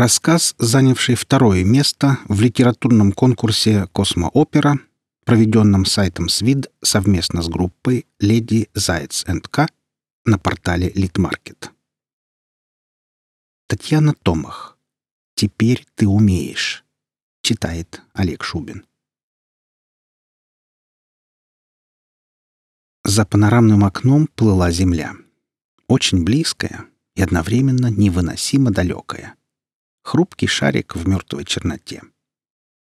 Рассказ, занявший второе место в литературном конкурсе «Космоопера», проведенном сайтом СВИД совместно с группой «Леди Заяц энд К» на портале Литмаркет. Татьяна Томах. «Теперь ты умеешь», читает Олег Шубин. За панорамным окном плыла земля. Очень близкая и одновременно невыносимо далекая. Хрупкий шарик в мертвой черноте.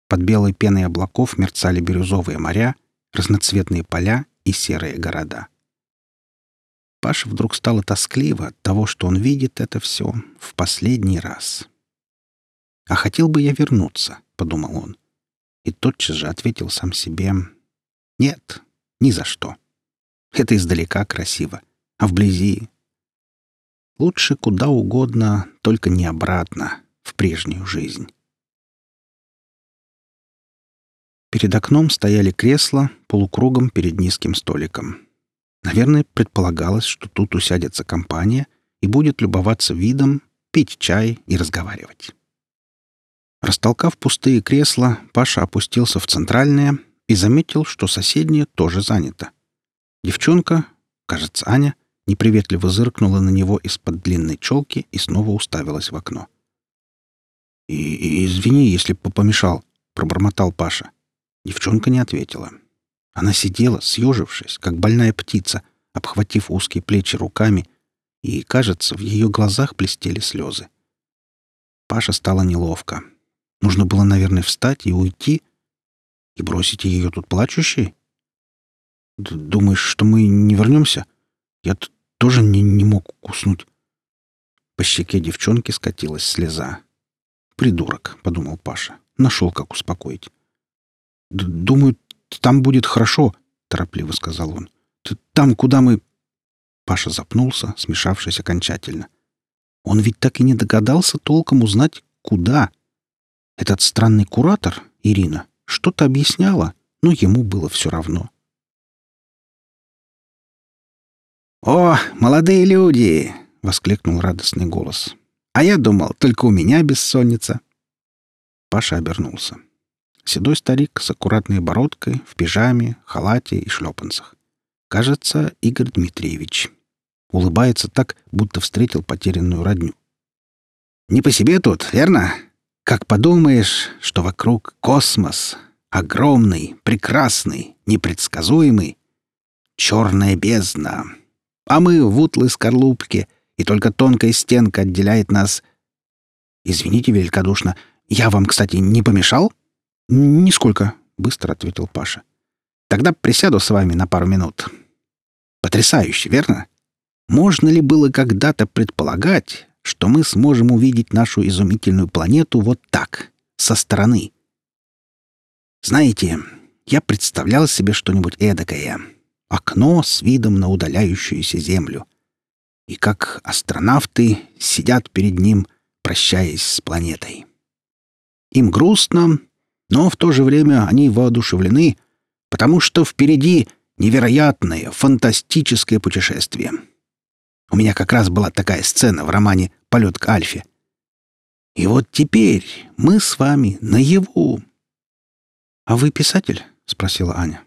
Под белой пеной облаков мерцали бирюзовые моря, разноцветные поля и серые города. Паше вдруг стало тоскливо от того, что он видит это все в последний раз. «А хотел бы я вернуться», — подумал он. И тотчас же ответил сам себе «Нет, ни за что. Это издалека красиво, а вблизи лучше куда угодно, только не обратно, в прежнюю жизнь». Перед окном стояли кресла полукругом перед низким столиком. Наверное, предполагалось, что тут усядется компания и будет любоваться видом, пить чай и разговаривать. Растолкав пустые кресла, Паша опустился в центральное и заметил, что соседнее тоже занято. Девчонка, кажется, Аня, неприветливо зыркнула на него из-под длинной челки и снова уставилась в окно. «И, и извини, если помешал», — пробормотал Паша. Девчонка не ответила. Она сидела, съежившись, как больная птица, обхватив узкие плечи руками, и, кажется, в ее глазах блестели слезы. Паша стало неловко. Нужно было, наверное, встать и уйти, и бросить ее тут плачущей. Думаешь, что мы не вернемся? Я тоже не, не мог уснуть. По щеке девчонки скатилась слеза. «Придурок», — подумал Паша. Нашел, как успокоить. «Думаю, там будет хорошо», — торопливо сказал он. «Там, куда мы...» Паша запнулся, смешавшись окончательно. Он ведь так и не догадался толком узнать, куда. Этот странный куратор, Ирина, что-то объясняла, но ему было все равно. «О, молодые люди!» — воскликнул радостный голос. «А я думал, только у меня бессонница». Паша обернулся. Седой старик с аккуратной бородкой, в пижаме, халате и шлепанцах. Кажется, Игорь Дмитриевич. Улыбается так, будто встретил потерянную родню. «Не по себе тут, верно? Как подумаешь, что вокруг космос, огромный, прекрасный, непредсказуемый, черная бездна, а мы в утлой скорлупке, и только тонкая стенка отделяет нас. Извините великодушно, я вам, кстати, не помешал?» «Нисколько», — быстро ответил Паша. «Тогда присяду с вами на пару минут». «Потрясающе, верно? Можно ли было когда-то предполагать, что мы сможем увидеть нашу изумительную планету вот так, со стороны? Знаете, я представлял себе что-нибудь эдакое. Окно с видом на удаляющуюся Землю. И как астронавты сидят перед ним, прощаясь с планетой. Им грустно, но в то же время они воодушевлены, потому что впереди невероятное, фантастическое путешествие. У меня как раз была такая сцена в романе «Полет к Альфе». И вот теперь мы с вами наяву. — А вы писатель? — спросила Аня.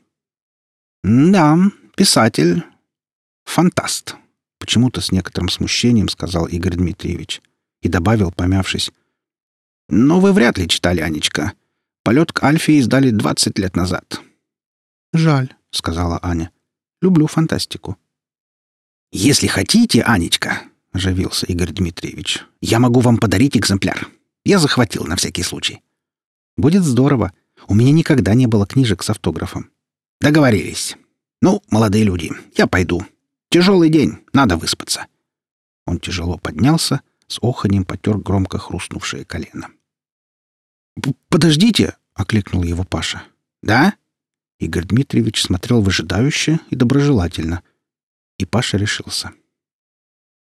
— Да, писатель. Фантаст. Почему-то с некоторым смущением сказал Игорь Дмитриевич и добавил, помявшись. — Но вы вряд ли читали, Анечка. — Полет к Альфе издали 20 лет назад. «Жаль», — сказала Аня. «Люблю фантастику». «Если хотите, Анечка», — оживился Игорь Дмитриевич, — «я могу вам подарить экземпляр. Я захватил на всякий случай». «Будет здорово. У меня никогда не было книжек с автографом». «Договорились. Ну, молодые люди, я пойду. Тяжелый день, надо выспаться». Он тяжело поднялся, с оханем потер громко хрустнувшее колено. «Подождите!» — окликнул его Паша. «Да?» Игорь Дмитриевич смотрел выжидающе и доброжелательно. И Паша решился.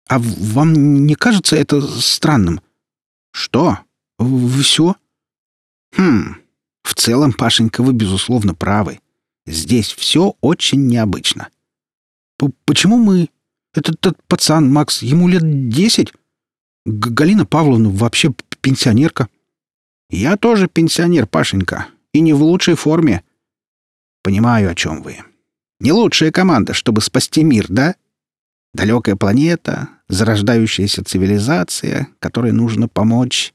«А вам не кажется это странным?» «Что? Все?» «Хм, в целом, Пашенька, вы, безусловно, правы. Здесь все очень необычно. Почему мы... Этот, этот пацан, Макс, ему лет десять? Галина Павловна вообще пенсионерка». «Я тоже пенсионер, Пашенька, и не в лучшей форме». «Понимаю, о чем вы. Не лучшая команда, чтобы спасти мир, да? Далекая планета, зарождающаяся цивилизация, которой нужно помочь.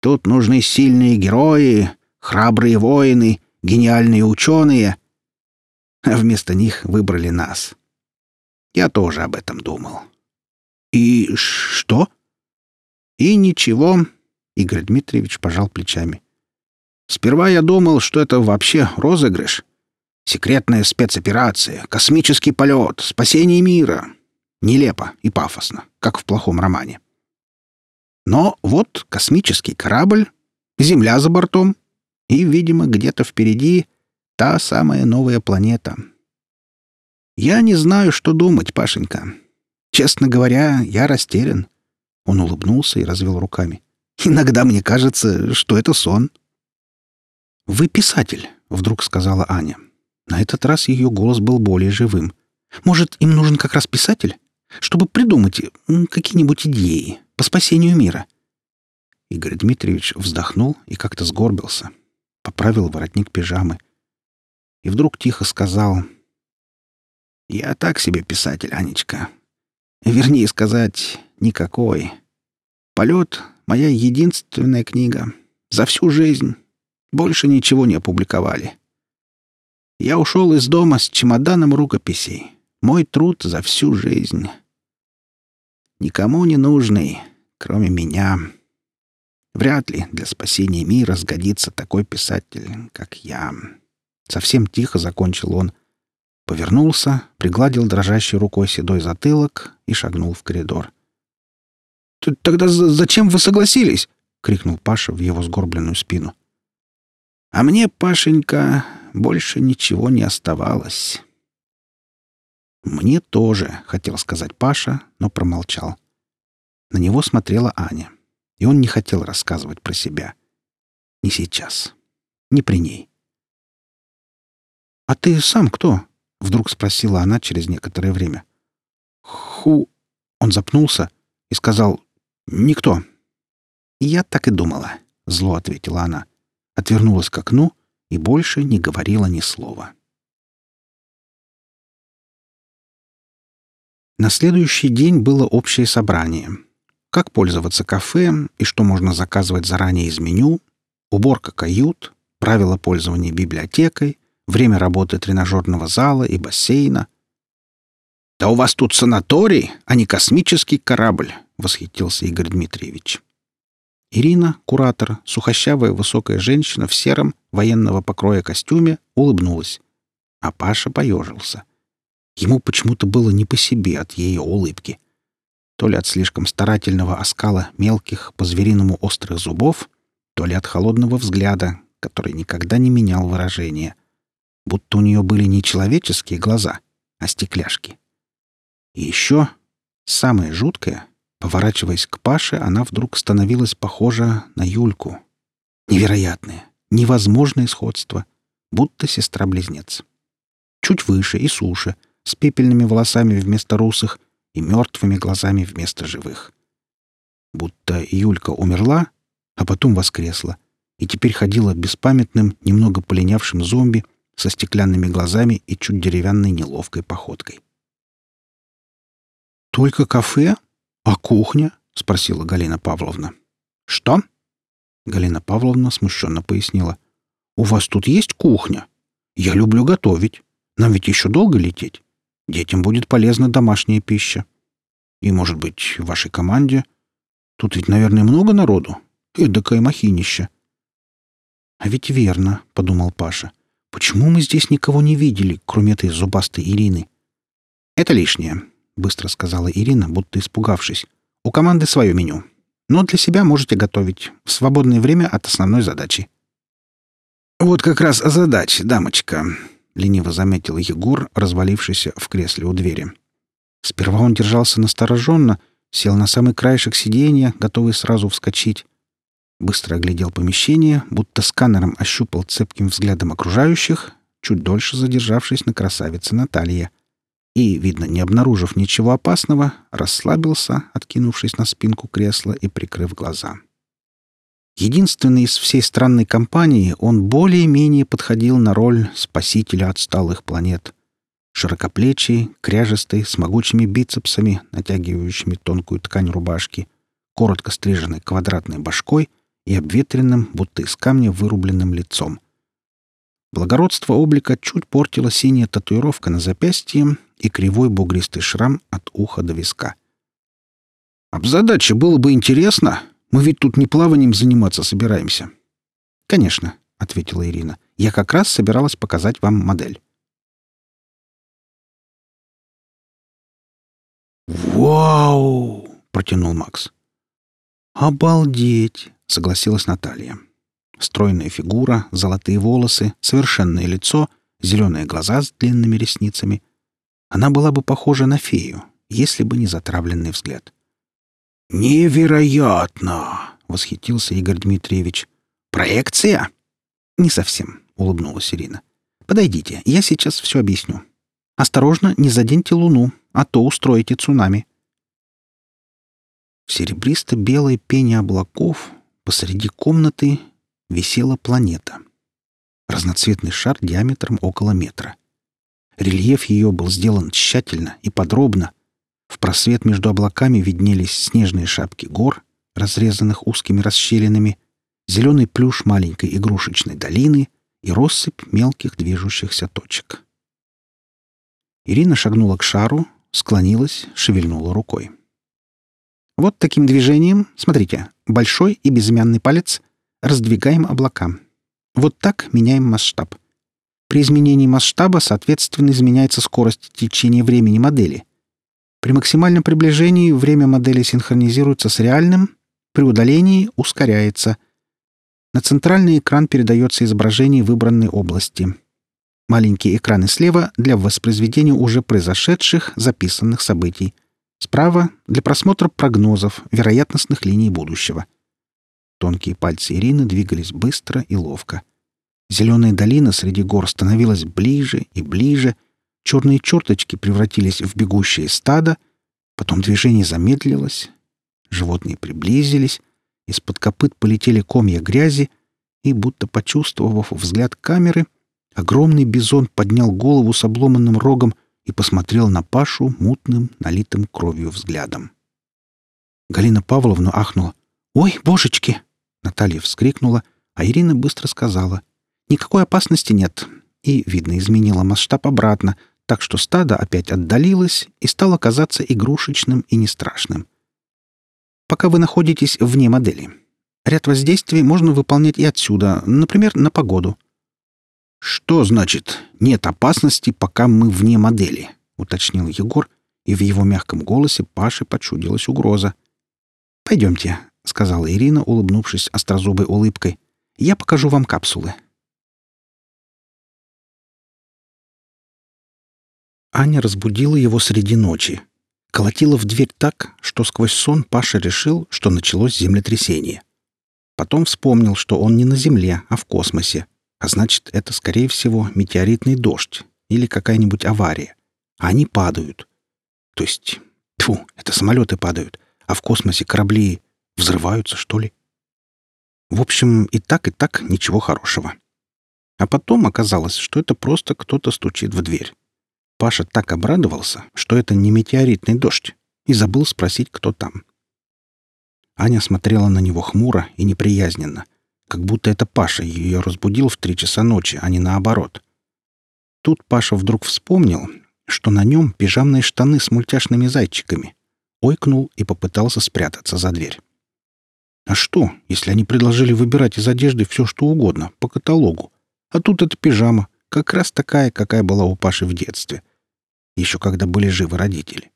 Тут нужны сильные герои, храбрые воины, гениальные ученые. А вместо них выбрали нас. Я тоже об этом думал. И что? И ничего, Игорь Дмитриевич пожал плечами. Сперва я думал, что это вообще розыгрыш. Секретная спецоперация, космический полет, спасение мира. Нелепо и пафосно, как в плохом романе. Но вот космический корабль, Земля за бортом, и, видимо, где-то впереди та самая новая планета. Я не знаю, что думать, Пашенька. Честно говоря, я растерян. Он улыбнулся и развел руками. Иногда мне кажется, что это сон. Вы писатель, вдруг сказала Аня. На этот раз ее голос был более живым. Может, им нужен как раз писатель, чтобы придумать какие-нибудь идеи по спасению мира. Игорь Дмитриевич вздохнул и как-то сгорбился, поправил воротник пижамы и вдруг тихо сказал: "Я так себе писатель, Анечка. Вернее сказать, никакой. Полет — моя единственная книга за всю жизнь. Больше ничего не опубликовали. Я ушел из дома с чемоданом рукописей. Мой труд за всю жизнь. Никому не нужный, кроме меня. Вряд ли для спасения мира сгодится такой писатель, как я. Совсем тихо закончил он. Повернулся, пригладил дрожащей рукой седой затылок и шагнул в коридор. «Тогда зачем вы согласились?» — крикнул Паша в его сгорбленную спину. «А мне, Пашенька, больше ничего не оставалось». «Мне тоже», — хотел сказать Паша, но промолчал. На него смотрела Аня, и он не хотел рассказывать про себя. Не сейчас. Не при ней. «А ты сам кто?» — вдруг спросила она через некоторое время. «Ху...» — он запнулся и сказал «Никто». «Я так и думала», — зло ответила она. Отвернулась к окну и больше не говорила ни слова. На следующий день было общее собрание. Как пользоваться кафе и что можно заказывать заранее из меню, уборка кают, правила пользования библиотекой, время работы тренажерного зала и бассейна. «Да у вас тут санаторий, а не космический корабль!» — восхитился Игорь Дмитриевич. Ирина, куратор, сухощавая высокая женщина в сером военного покроя костюме, улыбнулась, а Паша поежился — Ему почему-то было не по себе от ее улыбки. То ли от слишком старательного оскала мелких, по-звериному острых зубов, то ли от холодного взгляда, который никогда не менял выражения. Будто у нее были не человеческие глаза, а стекляшки. И еще самое жуткое, поворачиваясь к Паше, она вдруг становилась похожа на Юльку. Невероятное, невозможное сходство, будто сестра-близнец. Чуть выше и суше, с пепельными волосами вместо русых и мертвыми глазами вместо живых. Будто Юлька умерла, а потом воскресла, и теперь ходила беспамятным, немного полинявшим зомби со стеклянными глазами и чуть деревянной неловкой походкой. «Только кафе? А кухня?» — спросила Галина Павловна. «Что?» Галина Павловна смущенно пояснила. «У вас тут есть кухня? Я люблю готовить. Нам ведь еще долго лететь?» Детям будет полезна домашняя пища. И, может быть, вашей команде. Тут ведь, наверное, много народу. Эдакое махинище. А ведь верно, — подумал Паша. Почему мы здесь никого не видели, кроме этой зубастой Ирины? Это лишнее, — быстро сказала Ирина, будто испугавшись. У команды свое меню. Но для себя можете готовить в свободное время от основной задачи. Вот как раз о задаче, дамочка, лениво заметил Егор, развалившийся в кресле у двери. Сперва он держался настороженно, сел на самый краешек сиденья, готовый сразу вскочить. Быстро оглядел помещение, будто сканером ощупал цепким взглядом окружающих, чуть дольше задержавшись на красавице Наталье. И, видно, не обнаружив ничего опасного, расслабился, откинувшись на спинку кресла и прикрыв глаза. Единственный из всей странной компании, он более-менее подходил на роль спасителя отсталых планет. Широкоплечий, кряжестый, с могучими бицепсами, натягивающими тонкую ткань рубашки, коротко стриженной квадратной башкой и обветренным, будто из камня вырубленным лицом. Благородство облика чуть портила синяя татуировка на запястье и кривой бугристый шрам от уха до виска. «Об задаче было бы интересно. Мы ведь тут не плаванием заниматься собираемся». «Конечно», — ответила Ирина. «Я как раз собиралась показать вам модель». «Вау!» — протянул Макс. «Обалдеть!» — согласилась Наталья. Стройная фигура, золотые волосы, совершенное лицо, зеленые глаза с длинными ресницами. Она была бы похожа на фею, если бы не затравленный взгляд. «Невероятно!» — восхитился Игорь Дмитриевич. «Проекция?» «Не совсем», — улыбнулась Ирина. «Подойдите, я сейчас все объясню. Осторожно, не заденьте луну, а то устроите цунами». В серебристо-белой пене облаков посреди комнаты висела планета. Разноцветный шар диаметром около метра. Рельеф ее был сделан тщательно и подробно. В просвет между облаками виднелись снежные шапки гор, разрезанных узкими расщелинами, зеленый плюш маленькой игрушечной долины и россыпь мелких движущихся точек. Ирина шагнула к шару, склонилась, шевельнула рукой. Вот таким движением, смотрите, большой и безымянный палец Раздвигаем облака. Вот так меняем масштаб. При изменении масштаба, соответственно, изменяется скорость течения времени модели. При максимальном приближении время модели синхронизируется с реальным, при удалении ускоряется. На центральный экран передается изображение выбранной области. Маленькие экраны слева для воспроизведения уже произошедших, записанных событий. Справа — для просмотра прогнозов, вероятностных линий будущего — Тонкие пальцы Ирины двигались быстро и ловко. Зеленая долина среди гор становилась ближе и ближе, черные черточки превратились в бегущее стадо, потом движение замедлилось, животные приблизились, из-под копыт полетели комья грязи, и, будто почувствовав взгляд камеры, огромный бизон поднял голову с обломанным рогом и посмотрел на Пашу мутным, налитым кровью взглядом. Галина Павловна ахнула. «Ой, божечки!» Наталья вскрикнула, а Ирина быстро сказала. «Никакой опасности нет». И, видно, изменила масштаб обратно, так что стадо опять отдалилось и стало казаться игрушечным и не страшным. Пока вы находитесь вне модели. Ряд воздействий можно выполнять и отсюда, например, на погоду. «Что значит «нет опасности, пока мы вне модели»?» — уточнил Егор, и в его мягком голосе Паше почудилась угроза. «Пойдемте, — сказала Ирина, улыбнувшись острозубой улыбкой. «Я покажу вам капсулы». Аня разбудила его среди ночи. Колотила в дверь так, что сквозь сон Паша решил, что началось землетрясение. Потом вспомнил, что он не на Земле, а в космосе. А значит, это, скорее всего, метеоритный дождь или какая-нибудь авария. А они падают. То есть, тьфу, это самолеты падают, а в космосе корабли Взрываются, что ли? В общем, и так, и так ничего хорошего. А потом оказалось, что это просто кто-то стучит в дверь. Паша так обрадовался, что это не метеоритный дождь, и забыл спросить, кто там. Аня смотрела на него хмуро и неприязненно, как будто это Паша ее разбудил в три часа ночи, а не наоборот. Тут Паша вдруг вспомнил, что на нем пижамные штаны с мультяшными зайчиками. Ойкнул и попытался спрятаться за дверь. А что, если они предложили выбирать из одежды все, что угодно, по каталогу? А тут эта пижама, как раз такая, какая была у Паши в детстве. Еще когда были живы родители.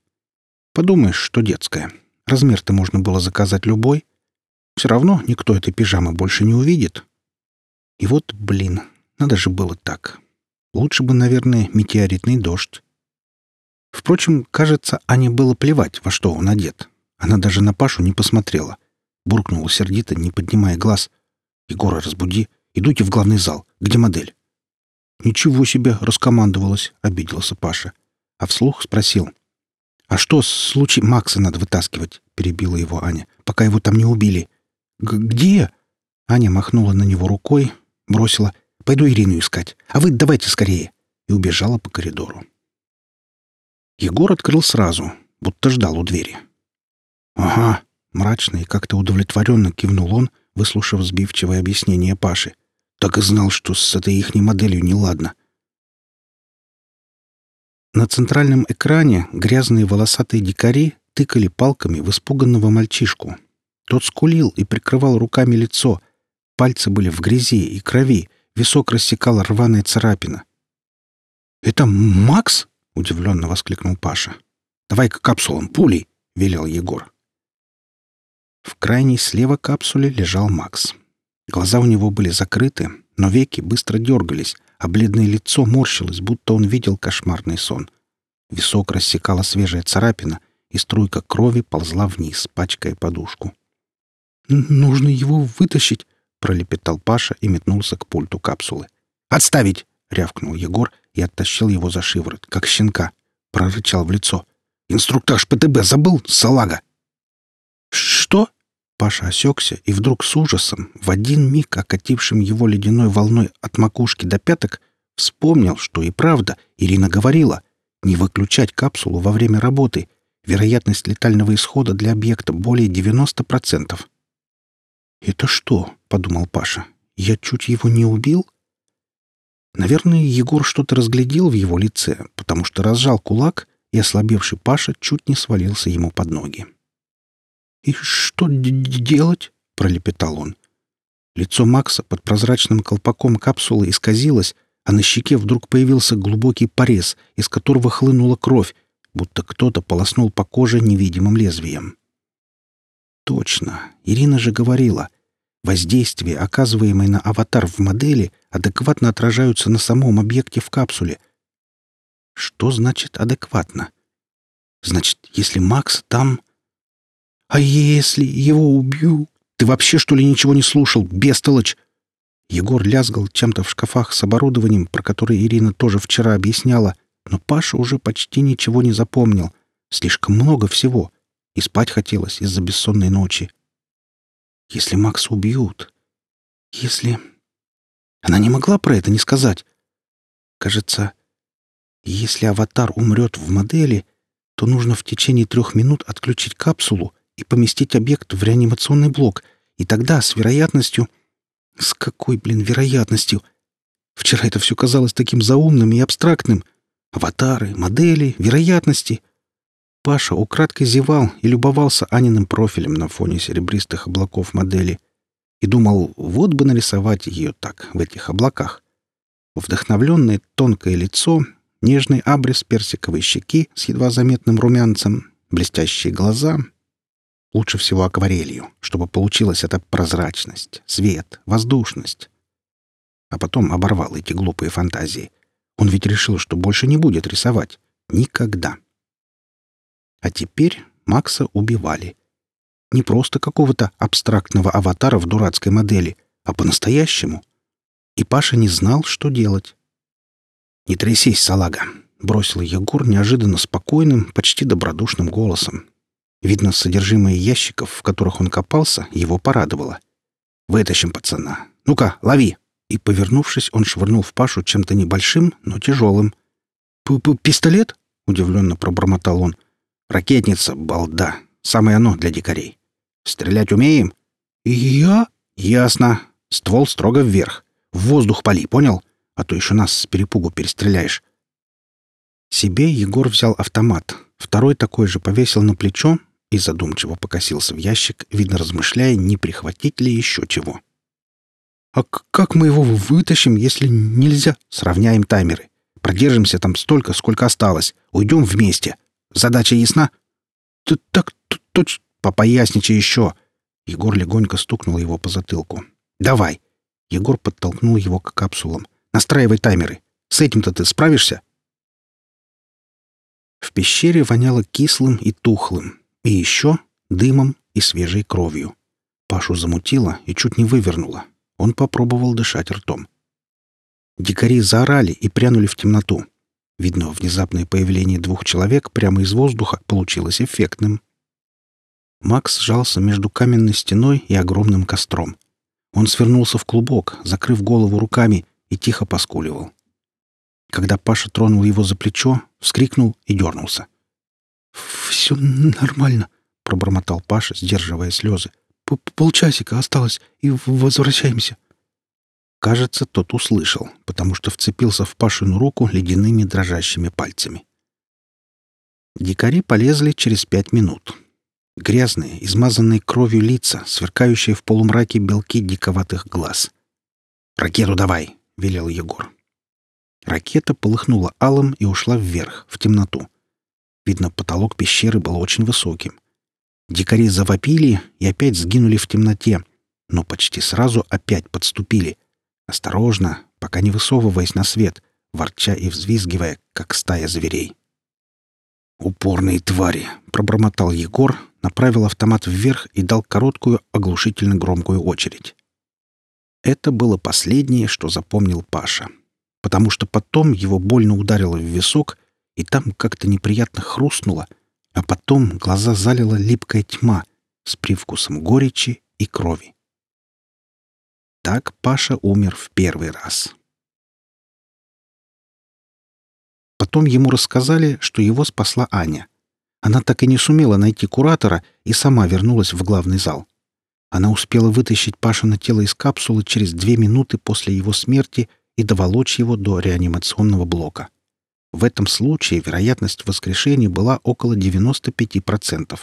Подумаешь, что детская. Размер-то можно было заказать любой. Все равно никто этой пижамы больше не увидит. И вот, блин, надо же было так. Лучше бы, наверное, метеоритный дождь. Впрочем, кажется, Ане было плевать, во что он одет. Она даже на Пашу не посмотрела — буркнула сердито, не поднимая глаз. «Егора, разбуди. Идуйте в главный зал. Где модель?» «Ничего себе!» — раскомандовалась, — обиделся Паша. А вслух спросил. «А что, случай Макса надо вытаскивать?» — перебила его Аня. «Пока его там не убили». «Где?» Аня махнула на него рукой, бросила «Пойду Ирину искать, а вы давайте скорее!» и убежала по коридору. Егор открыл сразу, будто ждал у двери. «Ага», — мрачно и как-то удовлетворенно кивнул он, выслушав сбивчивое объяснение Паши. «Так и знал, что с этой ихней моделью неладно. На центральном экране грязные волосатые дикари тыкали палками в испуганного мальчишку. Тот скулил и прикрывал руками лицо. Пальцы были в грязи и крови, висок рассекала рваная царапина. «Это Макс?» — удивленно воскликнул Паша. «Давай-ка капсулам, пулей!» — велел Егор. В крайней слева капсуле лежал Макс. Глаза у него были закрыты, но веки быстро дергались, а бледное лицо морщилось, будто он видел кошмарный сон. Висок рассекала свежая царапина, и струйка крови ползла вниз, пачкая подушку. «Нужно его вытащить!» — пролепетал Паша и метнулся к пульту капсулы. «Отставить!» — рявкнул Егор и оттащил его за шиворот, как щенка. Прорычал в лицо. «Инструктаж ПТБ забыл, салага!» «Что?» Паша осекся и вдруг с ужасом, в один миг окатившим его ледяной волной от макушки до пяток, вспомнил, что и правда Ирина говорила не выключать капсулу во время работы. Вероятность летального исхода для объекта более 90%. «Это что?» — подумал Паша. «Я чуть его не убил?» Наверное, Егор что-то разглядел в его лице, потому что разжал кулак, и ослабевший Паша чуть не свалился ему под ноги. «И что делать?» — пролепетал он. Лицо Макса под прозрачным колпаком капсулы исказилось, а на щеке вдруг появился глубокий порез, из которого хлынула кровь, будто кто-то полоснул по коже невидимым лезвием. Точно, Ирина же говорила, воздействие, оказываемое на аватар в модели, адекватно отражаются на самом объекте в капсуле. Что значит адекватно? Значит, если Макс там... «А если его убью? Ты вообще, что ли, ничего не слушал, бестолочь?» Егор лязгал чем-то в шкафах с оборудованием, про которое Ирина тоже вчера объясняла, но Паша уже почти ничего не запомнил. Слишком много всего. И спать хотелось из-за бессонной ночи. Если Макса убьют... Если... Она не могла про это не сказать. Кажется, если аватар умрет в модели, то нужно в течение трех минут отключить капсулу и поместить объект в реанимационный блок, и тогда с вероятностью... С какой, блин, вероятностью? Вчера это все казалось таким заумным и абстрактным. Аватары, модели, вероятности. Паша украдкой зевал и любовался Аниным профилем на фоне серебристых облаков модели. И думал, вот бы нарисовать ее так, в этих облаках. Вдохновленное тонкое лицо, нежный абрис персиковой щеки с едва заметным румянцем, блестящие глаза — Лучше всего акварелью, чтобы получилась эта прозрачность, свет, воздушность. А потом оборвал эти глупые фантазии. Он ведь решил, что больше не будет рисовать. Никогда. А теперь Макса убивали. Не просто какого-то абстрактного аватара в дурацкой модели, а по-настоящему. И Паша не знал, что делать. «Не трясись, салага!» — бросил Егор неожиданно спокойным, почти добродушным голосом, Видно, содержимое ящиков, в которых он копался, его порадовало. «Вытащим пацана. Ну-ка, лови!» И, повернувшись, он швырнул в Пашу чем-то небольшим, но тяжелым. П -п «Пистолет?» — удивленно пробормотал он. «Ракетница, балда. Самое оно для дикарей. Стрелять умеем?» «Я?» «Ясно. Ствол строго вверх. В воздух пали, понял? А то еще нас с перепугу перестреляешь». Себе Егор взял автомат. Второй такой же повесил на плечо, и задумчиво покосился в ящик, видно размышляя, не прихватить ли еще чего. «А как мы его вытащим, если нельзя?» «Сравняем таймеры. Продержимся там столько, сколько осталось. Уйдем вместе. Задача ясна?» «Ты так точно...» «Попоясничай еще!» Егор легонько стукнул его по затылку. «Давай!» Егор подтолкнул его к капсулам. «Настраивай таймеры. С этим-то ты справишься?» В пещере воняло кислым и тухлым. И еще дымом и свежей кровью. Пашу замутило и чуть не вывернуло. Он попробовал дышать ртом. Дикари заорали и прянули в темноту. Видно, внезапное появление двух человек прямо из воздуха получилось эффектным. Макс сжался между каменной стеной и огромным костром. Он свернулся в клубок, закрыв голову руками, и тихо поскуливал. Когда Паша тронул его за плечо, вскрикнул и дернулся. «Все нормально», — пробормотал Паша, сдерживая слезы. «Полчасика осталось, и возвращаемся». Кажется, тот услышал, потому что вцепился в Пашину руку ледяными дрожащими пальцами. Дикари полезли через пять минут. Грязные, измазанные кровью лица, сверкающие в полумраке белки диковатых глаз. «Ракету давай!» — велел Егор. Ракета полыхнула алым и ушла вверх, в темноту. Видно, потолок пещеры был очень высоким. Дикари завопили и опять сгинули в темноте, но почти сразу опять подступили. Осторожно, пока не высовываясь на свет, ворча и взвизгивая, как стая зверей. «Упорные твари!» — пробормотал Егор, направил автомат вверх и дал короткую, оглушительно громкую очередь. Это было последнее, что запомнил Паша, потому что потом его больно ударило в висок, и там как-то неприятно хрустнуло, а потом глаза залила липкая тьма с привкусом горечи и крови. Так Паша умер в первый раз. Потом ему рассказали, что его спасла Аня. Она так и не сумела найти куратора и сама вернулась в главный зал. Она успела вытащить Пашина тело из капсулы через две минуты после его смерти и доволочь его до реанимационного блока. В этом случае вероятность воскрешения была около 95%.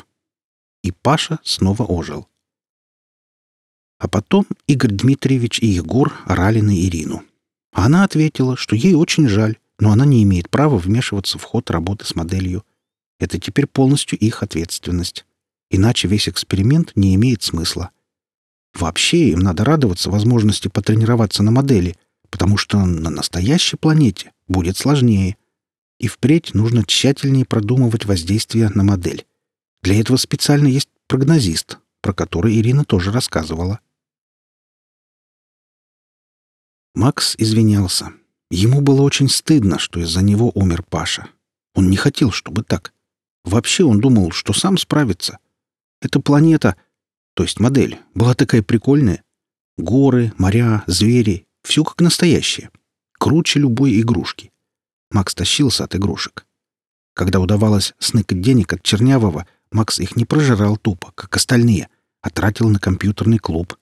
И Паша снова ожил. А потом Игорь Дмитриевич и Егор орали на Ирину. Она ответила, что ей очень жаль, но она не имеет права вмешиваться в ход работы с моделью. Это теперь полностью их ответственность. Иначе весь эксперимент не имеет смысла. Вообще им надо радоваться возможности потренироваться на модели, потому что на настоящей планете будет сложнее. И впредь нужно тщательнее продумывать воздействие на модель. Для этого специально есть прогнозист, про который Ирина тоже рассказывала. Макс извинялся. Ему было очень стыдно, что из-за него умер Паша. Он не хотел, чтобы так. Вообще он думал, что сам справится. Эта планета, то есть модель, была такая прикольная. Горы, моря, звери — все как настоящее. Круче любой игрушки. Макс тащился от игрушек. Когда удавалось сныкать денег от Чернявого, Макс их не прожирал тупо, как остальные, а тратил на компьютерный клуб.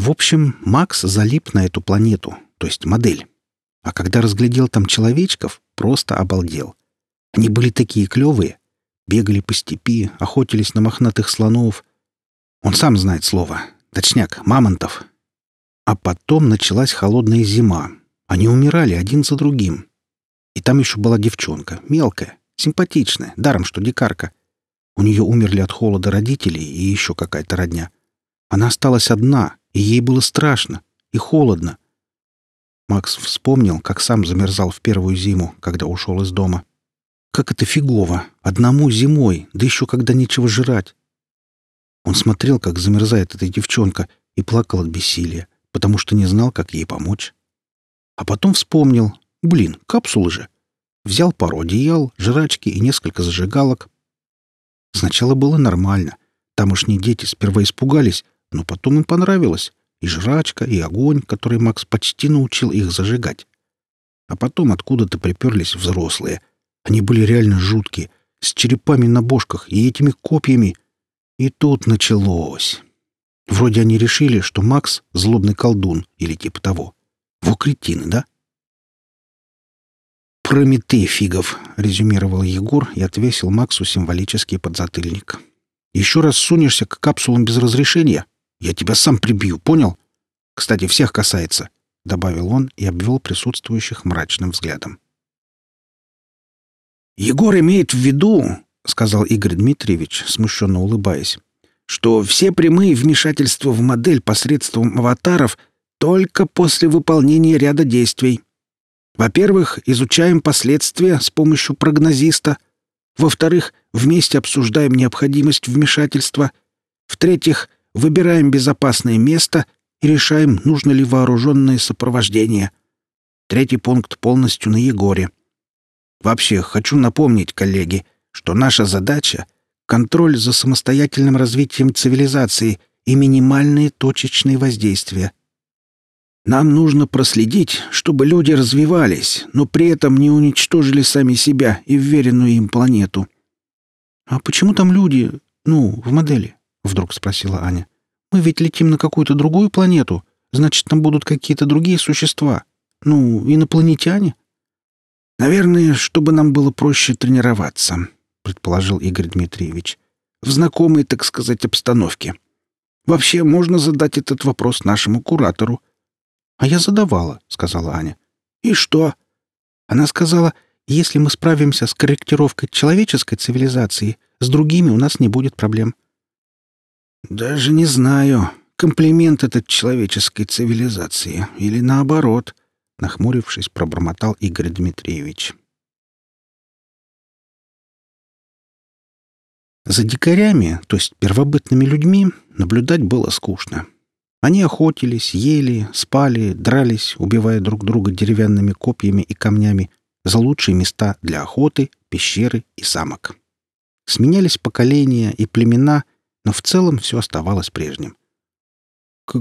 В общем, Макс залип на эту планету, то есть модель. А когда разглядел там человечков, просто обалдел. Они были такие клевые. Бегали по степи, охотились на мохнатых слонов. Он сам знает слово. Точняк, мамонтов. А потом началась холодная зима. Они умирали один за другим. И там еще была девчонка, мелкая, симпатичная, даром что дикарка. У нее умерли от холода родители и еще какая-то родня. Она осталась одна, и ей было страшно и холодно. Макс вспомнил, как сам замерзал в первую зиму, когда ушел из дома. Как это фигово! Одному зимой, да еще когда нечего жрать. Он смотрел, как замерзает эта девчонка, и плакал от бессилия, потому что не знал, как ей помочь. А потом вспомнил. Блин, капсулы же. Взял пару одеял, жрачки и несколько зажигалок. Сначала было нормально. Тамошние дети сперва испугались, но потом им понравилось. И жрачка, и огонь, который Макс почти научил их зажигать. А потом откуда-то приперлись взрослые. Они были реально жуткие, с черепами на бошках и этими копьями. И тут началось. Вроде они решили, что Макс — злобный колдун или типа того. Во кретины, да? «Прометей фигов», — резюмировал Егор и отвесил Максу символический подзатыльник. «Еще раз сунешься к капсулам без разрешения, я тебя сам прибью, понял? Кстати, всех касается, — добавил он и обвел присутствующих мрачным взглядом. «Егор имеет в виду, — сказал Игорь Дмитриевич, смущенно улыбаясь, — что все прямые вмешательства в модель посредством аватаров только после выполнения ряда действий. Во-первых, изучаем последствия с помощью прогнозиста. Во-вторых, вместе обсуждаем необходимость вмешательства. В-третьих, — выбираем безопасное место и решаем, нужно ли вооруженное сопровождение. Третий пункт полностью на Егоре. Вообще, хочу напомнить, коллеги, что наша задача — контроль за самостоятельным развитием цивилизации и минимальные точечные воздействия. Нам нужно проследить, чтобы люди развивались, но при этом не уничтожили сами себя и вверенную им планету. «А почему там люди, ну, в модели?» — вдруг спросила Аня. «Мы ведь летим на какую-то другую планету. Значит, там будут какие-то другие существа. Ну, инопланетяне?» «Наверное, чтобы нам было проще тренироваться», — предположил Игорь Дмитриевич. «В знакомой, так сказать, обстановке. Вообще, можно задать этот вопрос нашему куратору». «А я задавала», — сказала Аня. «И что?» Она сказала, «Если мы справимся с корректировкой человеческой цивилизации, с другими у нас не будет проблем». «Даже не знаю, комплимент этот человеческой цивилизации или наоборот», — нахмурившись, пробормотал Игорь Дмитриевич. За дикарями, то есть первобытными людьми, наблюдать было скучно. Они охотились, ели, спали, дрались, убивая друг друга деревянными копьями и камнями за лучшие места для охоты, пещеры и самок. Сменялись поколения и племена, но в целом все оставалось прежним.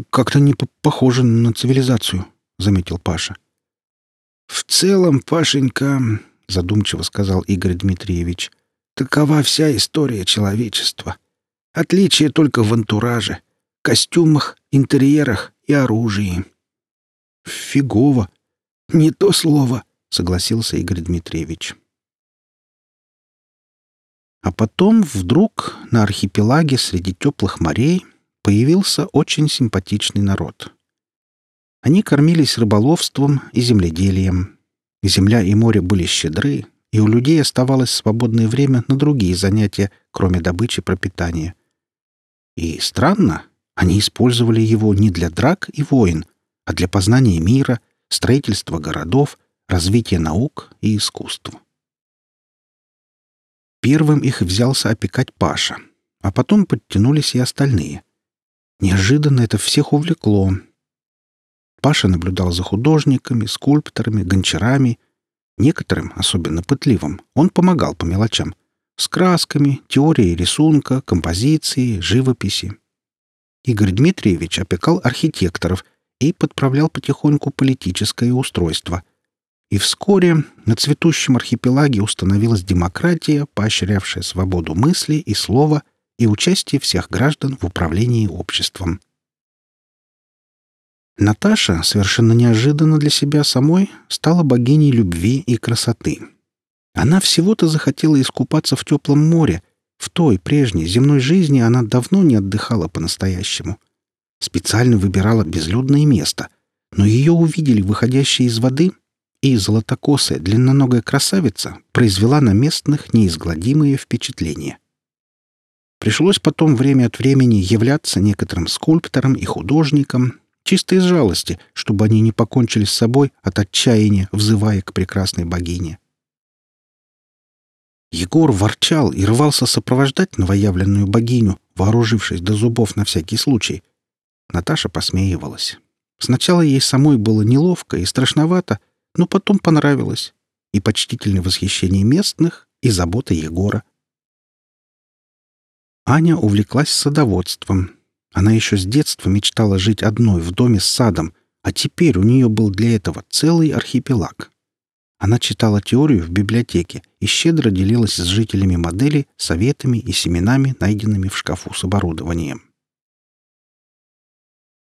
«Как-то не похоже на цивилизацию», — заметил Паша. «В целом, Пашенька», — задумчиво сказал Игорь Дмитриевич, — «такова вся история человечества. Отличие только в антураже, костюмах, интерьерах и оружии». «Фигово». «Не то слово», — согласился Игорь Дмитриевич. А потом вдруг на архипелаге среди теплых морей появился очень симпатичный народ. Они кормились рыболовством и земледелием. Земля и море были щедры, и у людей оставалось свободное время на другие занятия, кроме добычи пропитания. И странно, они использовали его не для драк и войн, а для познания мира, строительства городов, развития наук и искусств. Первым их взялся опекать Паша, а потом подтянулись и остальные. Неожиданно это всех увлекло. Паша наблюдал за художниками, скульпторами, гончарами. Некоторым, особенно пытливым, он помогал по мелочам. С красками, теорией рисунка, композиции, живописи. Игорь Дмитриевич опекал архитекторов и подправлял потихоньку политическое устройство. И вскоре на цветущем архипелаге установилась демократия, поощрявшая свободу мысли и слова и участие всех граждан в управлении обществом. Наташа, совершенно неожиданно для себя самой, стала богиней любви и красоты. Она всего-то захотела искупаться в теплом море. В той прежней земной жизни она давно не отдыхала по-настоящему. Специально выбирала безлюдное место, но ее увидели выходящей из воды и золотокосая длинноногая красавица произвела на местных неизгладимые впечатления. Пришлось потом время от времени являться некоторым скульпторам и художникам, чисто из жалости, чтобы они не покончили с собой от отчаяния, взывая к прекрасной богине. Егор ворчал и рвался сопровождать новоявленную богиню, вооружившись до зубов на всякий случай. Наташа посмеивалась. Сначала ей самой было неловко и страшновато, но потом понравилось. И почтительное восхищение местных, и забота Егора. Аня увлеклась садоводством. Она еще с детства мечтала жить одной в доме с садом, а теперь у нее был для этого целый архипелаг. Она читала теорию в библиотеке и щедро делилась с жителями модели советами и семенами, найденными в шкафу с оборудованием.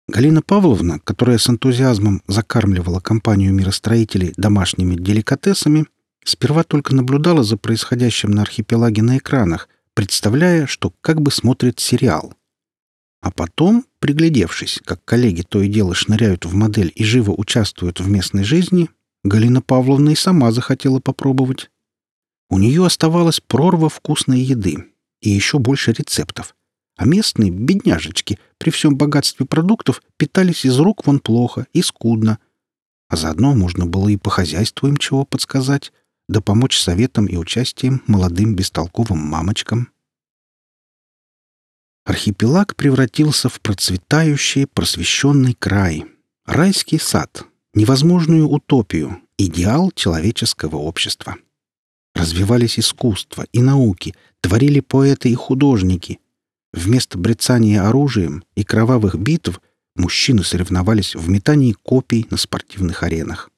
Галина Павловна, которая с энтузиазмом закармливала компанию миростроителей домашними деликатесами, сперва только наблюдала за происходящим на архипелаге на экранах, представляя, что как бы смотрит сериал. А потом, приглядевшись, как коллеги то и дело шныряют в модель и живо участвуют в местной жизни, Галина Павловна и сама захотела попробовать. У нее оставалась прорва вкусной еды и еще больше рецептов а местные, бедняжечки, при всем богатстве продуктов питались из рук вон плохо и скудно. А заодно можно было и по хозяйству им чего подсказать, да помочь советом и участием молодым бестолковым мамочкам. Архипелаг превратился в процветающий, просвещенный край, райский сад, невозможную утопию, идеал человеческого общества. Развивались искусства и науки, творили поэты и художники — Вместо брецания оружием и кровавых битв мужчины соревновались в метании копий на спортивных аренах.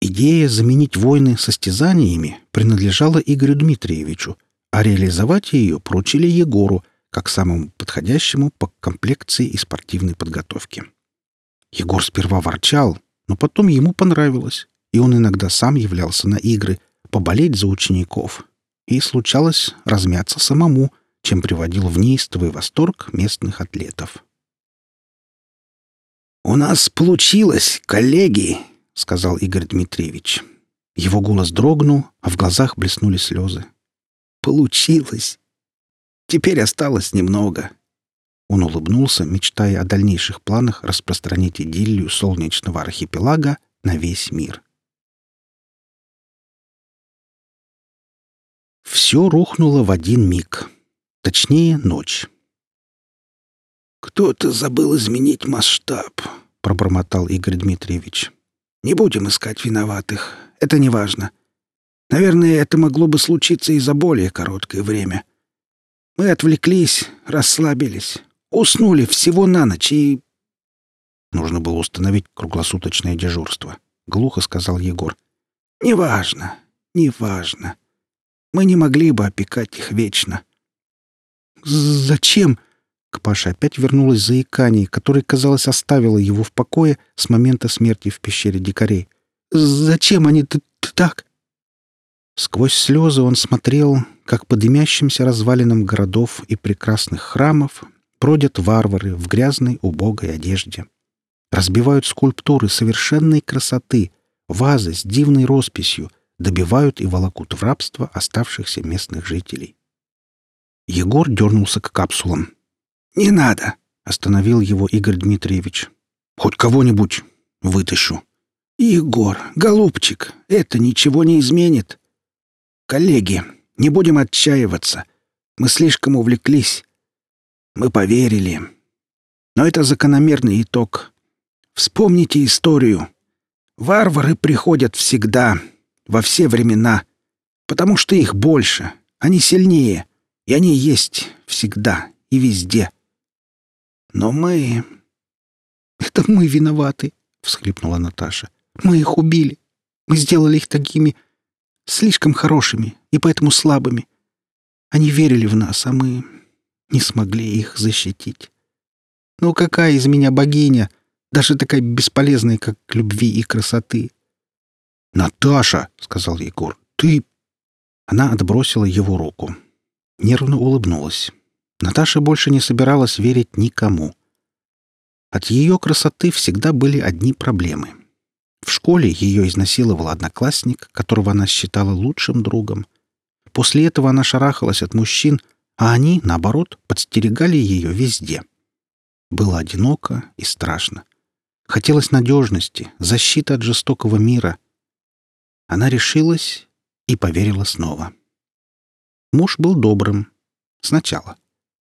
Идея заменить войны состязаниями принадлежала Игорю Дмитриевичу, а реализовать ее поручили Егору как самому подходящему по комплекции и спортивной подготовке. Егор сперва ворчал, но потом ему понравилось, и он иногда сам являлся на игры поболеть за учеников. И случалось размяться самому, чем приводил в неистовый восторг местных атлетов. «У нас получилось, коллеги!» — сказал Игорь Дмитриевич. Его голос дрогнул, а в глазах блеснули слезы. «Получилось! Теперь осталось немного!» Он улыбнулся, мечтая о дальнейших планах распространить идиллию солнечного архипелага на весь мир. Все рухнуло в один миг. Точнее, ночь. «Кто-то забыл изменить масштаб», — пробормотал Игорь Дмитриевич. «Не будем искать виноватых. Это не важно. Наверное, это могло бы случиться и за более короткое время. Мы отвлеклись, расслабились, уснули всего на ночь и...» «Нужно было установить круглосуточное дежурство», — глухо сказал Егор. «Неважно, неважно. Мы не могли бы опекать их вечно». «Зачем?» К Паше опять вернулось заикание, которое, казалось, оставило его в покое с момента смерти в пещере дикарей. «Зачем они так?» Сквозь слезы он смотрел, как по дымящимся развалинам городов и прекрасных храмов бродят варвары в грязной убогой одежде. Разбивают скульптуры совершенной красоты, вазы с дивной росписью, добивают и волокут в рабство оставшихся местных жителей. Егор дернулся к капсулам. «Не надо!» — остановил его Игорь Дмитриевич. «Хоть кого-нибудь вытащу». «Егор, голубчик, это ничего не изменит. Коллеги, не будем отчаиваться. Мы слишком увлеклись. Мы поверили. Но это закономерный итог. Вспомните историю. Варвары приходят всегда, во все времена, потому что их больше, они сильнее, и они есть всегда и везде. Но мы... «Это мы виноваты», — всхлипнула Наташа. «Мы их убили. Мы сделали их такими... слишком хорошими и поэтому слабыми. Они верили в нас, а мы не смогли их защитить. Ну какая из меня богиня, даже такая бесполезная, как любви и красоты?» «Наташа!» — сказал Егор. «Ты...» Она отбросила его руку. Нервно улыбнулась. Наташа больше не собиралась верить никому. От ее красоты всегда были одни проблемы. В школе ее изнасиловал одноклассник, которого она считала лучшим другом. После этого она шарахалась от мужчин, а они, наоборот, подстерегали ее везде. Было одиноко и страшно. Хотелось надежности, защиты от жестокого мира. Она решилась и поверила снова. Муж был добрым. Сначала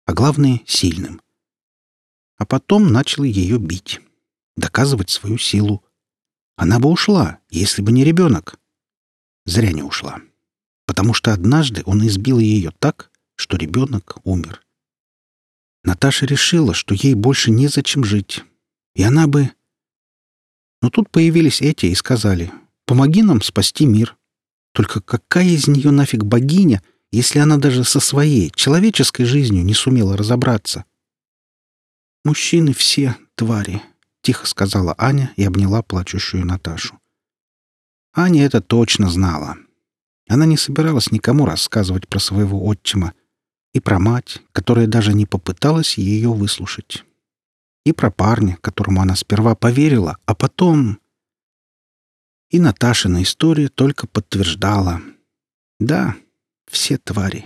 а главное — сильным. А потом начал ее бить, доказывать свою силу. Она бы ушла, если бы не ребенок. Зря не ушла, потому что однажды он избил ее так, что ребенок умер. Наташа решила, что ей больше незачем жить, и она бы... Но тут появились эти и сказали, «Помоги нам спасти мир». Только какая из нее нафиг богиня — если она даже со своей человеческой жизнью не сумела разобраться? «Мужчины все твари», — тихо сказала Аня и обняла плачущую Наташу. Аня это точно знала. Она не собиралась никому рассказывать про своего отчима и про мать, которая даже не попыталась ее выслушать. И про парня, которому она сперва поверила, а потом... И Наташина история только подтверждала. Да, все твари.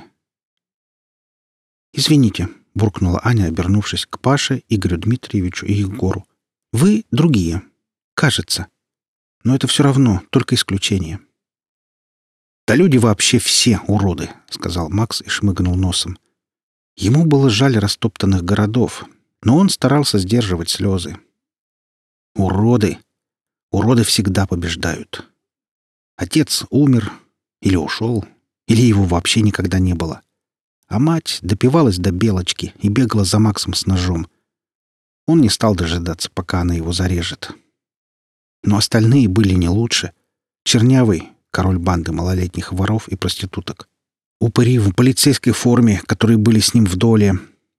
«Извините», — буркнула Аня, обернувшись к Паше, Игорю Дмитриевичу и Егору. «Вы другие. Кажется. Но это все равно, только исключение». «Да люди вообще все уроды», — сказал Макс и шмыгнул носом. Ему было жаль растоптанных городов, но он старался сдерживать слезы. «Уроды! Уроды всегда побеждают. Отец умер или ушел, или его вообще никогда не было. а мать допивалась до белочки и бегала за Максом с ножом. Он не стал дожидаться, пока она его зарежет. Но остальные были не лучше. Чернявый, король банды малолетних воров и проституток. Упыри в полицейской форме, которые были с ним в доле.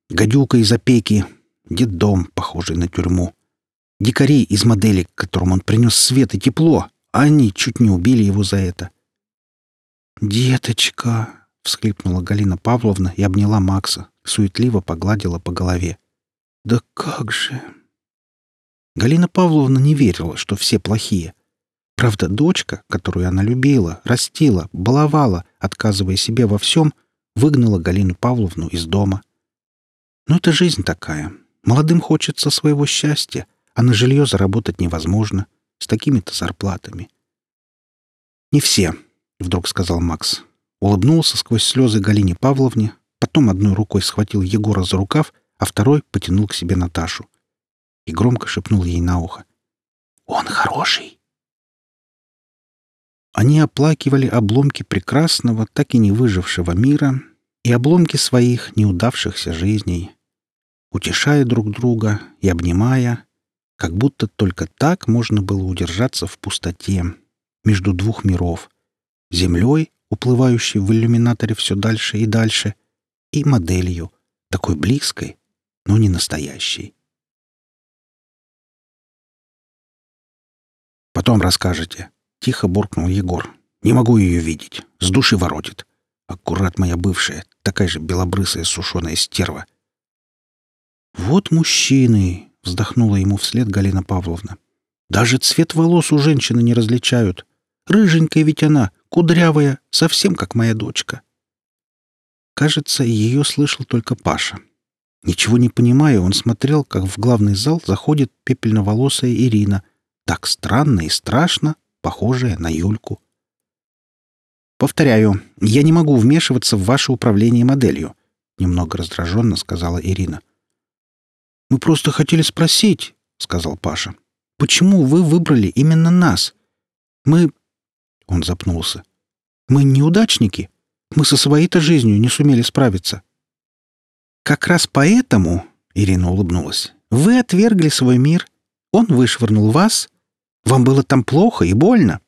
Гадюка из опеки. Дом, похожий на тюрьму. Дикари из модели, которым он принес свет и тепло, а они чуть не убили его за это. «Деточка!» — всхлипнула Галина Павловна и обняла Макса, суетливо погладила по голове. «Да как же!» Галина Павловна не верила, что все плохие. Правда, дочка, которую она любила, растила, баловала, отказывая себе во всем, выгнала Галину Павловну из дома. Но это жизнь такая. Молодым хочется своего счастья, а на жилье заработать невозможно с такими-то зарплатами. «Не все», — вдруг сказал Макс. Улыбнулся сквозь слезы Галине Павловне, потом одной рукой схватил Егора за рукав, а второй потянул к себе Наташу. И громко шепнул ей на ухо. «Он хороший!» Они оплакивали обломки прекрасного, так и не выжившего мира и обломки своих неудавшихся жизней, утешая друг друга и обнимая, как будто только так можно было удержаться в пустоте между двух миров — землей, уплывающей в иллюминаторе все дальше и дальше, и моделью, такой близкой, но не настоящей. «Потом расскажете», — тихо буркнул Егор. «Не могу ее видеть. С души воротит. Аккурат моя бывшая, такая же белобрысая сушеная стерва». «Вот мужчины!» — вздохнула ему вслед Галина Павловна. «Даже цвет волос у женщины не различают. Рыженькая ведь она, кудрявая, совсем как моя дочка». Кажется, ее слышал только Паша. Ничего не понимая, он смотрел, как в главный зал заходит пепельноволосая Ирина, так странно и страшно, похожая на Юльку. «Повторяю, я не могу вмешиваться в ваше управление моделью», — немного раздраженно сказала Ирина. «Мы просто хотели спросить», — сказал Паша. «Почему вы выбрали именно нас? Мы...» Он запнулся. «Мы неудачники. Мы со своей-то жизнью не сумели справиться». «Как раз поэтому», — Ирина улыбнулась, — «вы отвергли свой мир. Он вышвырнул вас. Вам было там плохо и больно.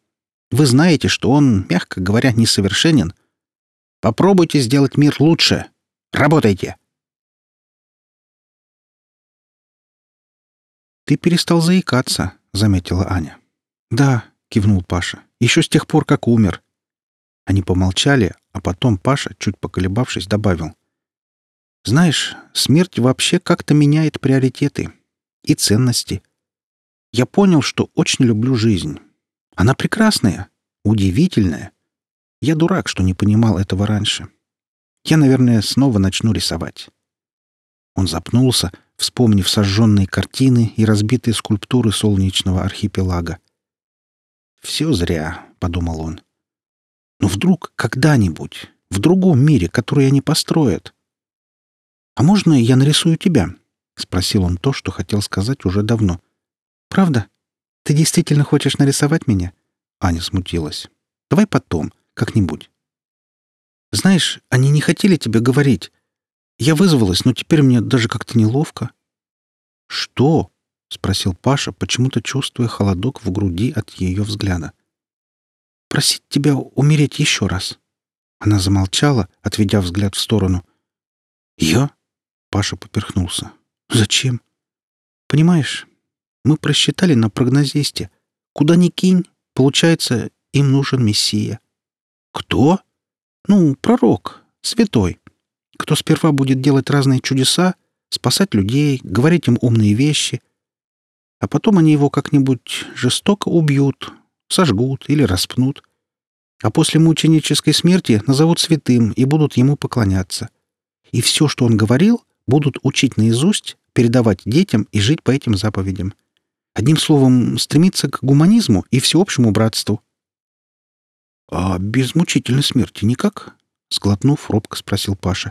Вы знаете, что он, мягко говоря, несовершенен. Попробуйте сделать мир лучше. Работайте!» «Ты перестал заикаться», — заметила Аня. «Да», — кивнул Паша. «Еще с тех пор, как умер». Они помолчали, а потом Паша, чуть поколебавшись, добавил. «Знаешь, смерть вообще как-то меняет приоритеты и ценности. Я понял, что очень люблю жизнь. Она прекрасная, удивительная. Я дурак, что не понимал этого раньше. Я, наверное, снова начну рисовать». Он запнулся, вспомнив сожженные картины и разбитые скульптуры солнечного архипелага. «Все зря», — подумал он. «Но вдруг когда-нибудь, в другом мире, который они построят...» «А можно я нарисую тебя?» — спросил он то, что хотел сказать уже давно. «Правда? Ты действительно хочешь нарисовать меня?» Аня смутилась. «Давай потом, как-нибудь». «Знаешь, они не хотели тебе говорить. Я вызвалась, но теперь мне даже как-то неловко. Что? спросил Паша, почему-то чувствуя холодок в груди от ее взгляда. Просить тебя умереть еще раз. Она замолчала, отведя взгляд в сторону. Я? Паша поперхнулся. Зачем? Понимаешь, мы просчитали на прогнозисте. Куда ни кинь, получается, им нужен мессия. Кто? Ну, пророк, святой кто сперва будет делать разные чудеса, спасать людей, говорить им умные вещи, а потом они его как-нибудь жестоко убьют, сожгут или распнут, а после мученической смерти назовут святым и будут ему поклоняться. И все, что он говорил, будут учить наизусть, передавать детям и жить по этим заповедям. Одним словом, стремиться к гуманизму и всеобщему братству. «А без мучительной смерти никак?» — сглотнув, робко спросил Паша.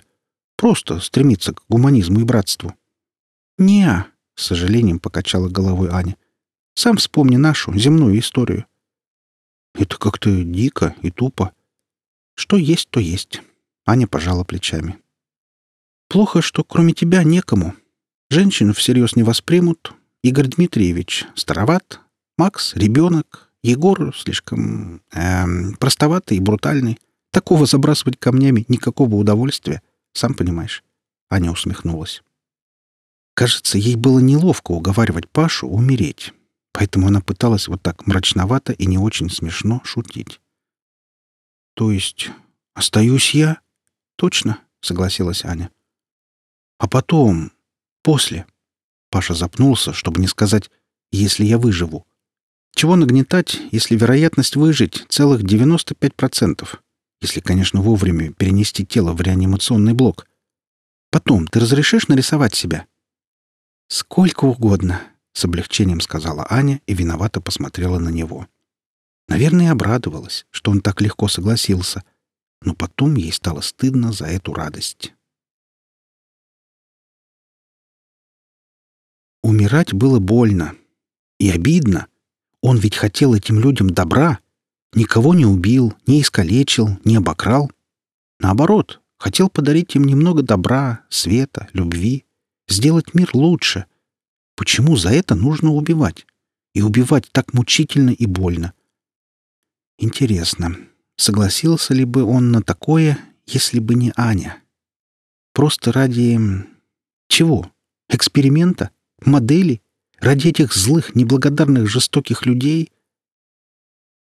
Просто стремиться к гуманизму и братству. не с сожалением покачала головой Аня. «Сам вспомни нашу земную историю». «Это как-то дико и тупо. Что есть, то есть». Аня пожала плечами. Плохо, что кроме тебя некому. Женщину всерьез не воспримут. Игорь Дмитриевич староват, Макс — ребенок, Егор слишком эм, простоватый и брутальный. Такого забрасывать камнями никакого удовольствия, сам понимаешь. Аня усмехнулась. Кажется, ей было неловко уговаривать Пашу умереть, поэтому она пыталась вот так мрачновато и не очень смешно шутить. «То есть остаюсь я?» «Точно», — согласилась Аня. «А потом, после...» Паша запнулся, чтобы не сказать «если я выживу». Чего нагнетать, если вероятность выжить целых 95%? Если, конечно, вовремя перенести тело в реанимационный блок. Потом ты разрешишь нарисовать себя? Сколько угодно, с облегчением сказала Аня и виновато посмотрела на него. Наверное, обрадовалась, что он так легко согласился, но потом ей стало стыдно за эту радость. Умирать было больно и обидно, он ведь хотел этим людям добра. Никого не убил, не искалечил, не обокрал. Наоборот, хотел подарить им немного добра, света, любви, сделать мир лучше. Почему за это нужно убивать? И убивать так мучительно и больно. Интересно, согласился ли бы он на такое, если бы не Аня? Просто ради... чего? Эксперимента? Модели? Ради этих злых, неблагодарных, жестоких людей?